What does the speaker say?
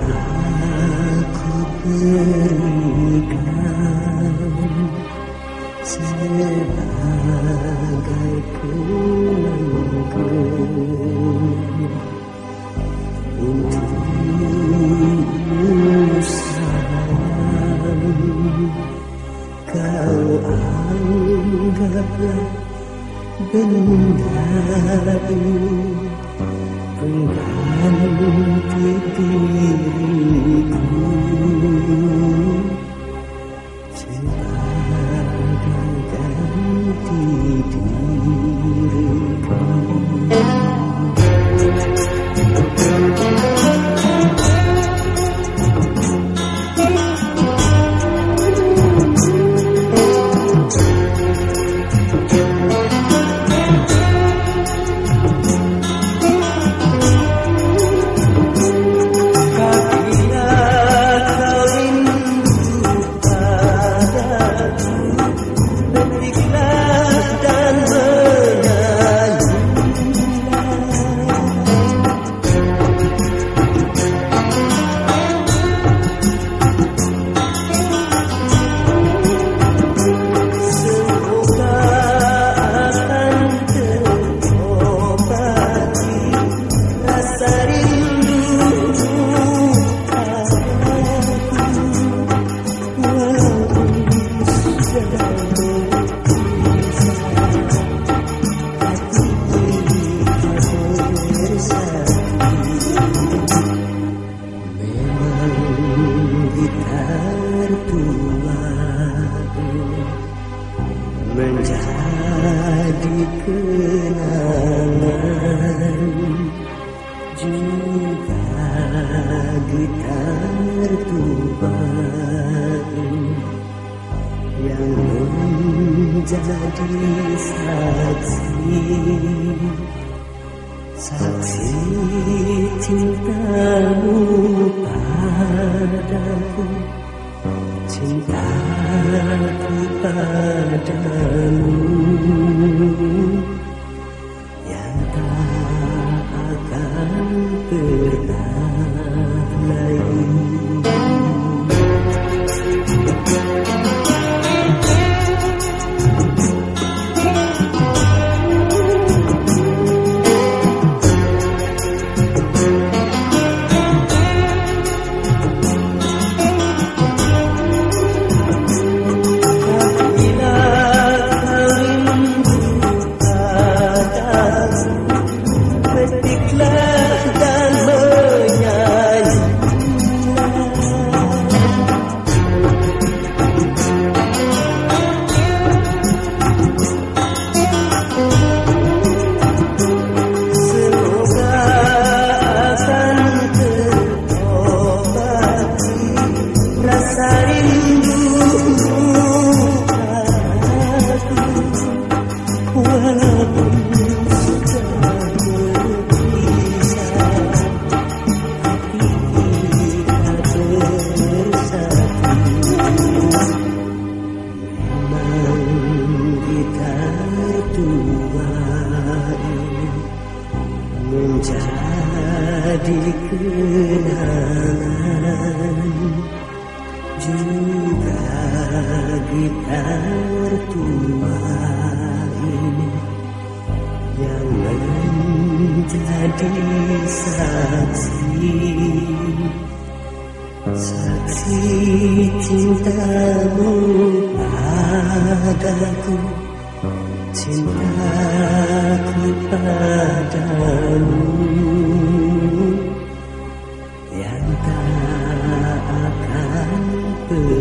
aku berikan sebagai kenangku untukmu sayang kau anggaplah benda ini Menjadi kenangan juga gitar tumbang yang menjadi saksi saksi cintamu padaku. Cintaku padamu menjadi kenangan. Juga gitar tua ini yang menjadi saksi saksi cintamu padaku cintaku padamu yang tak akan berhenti.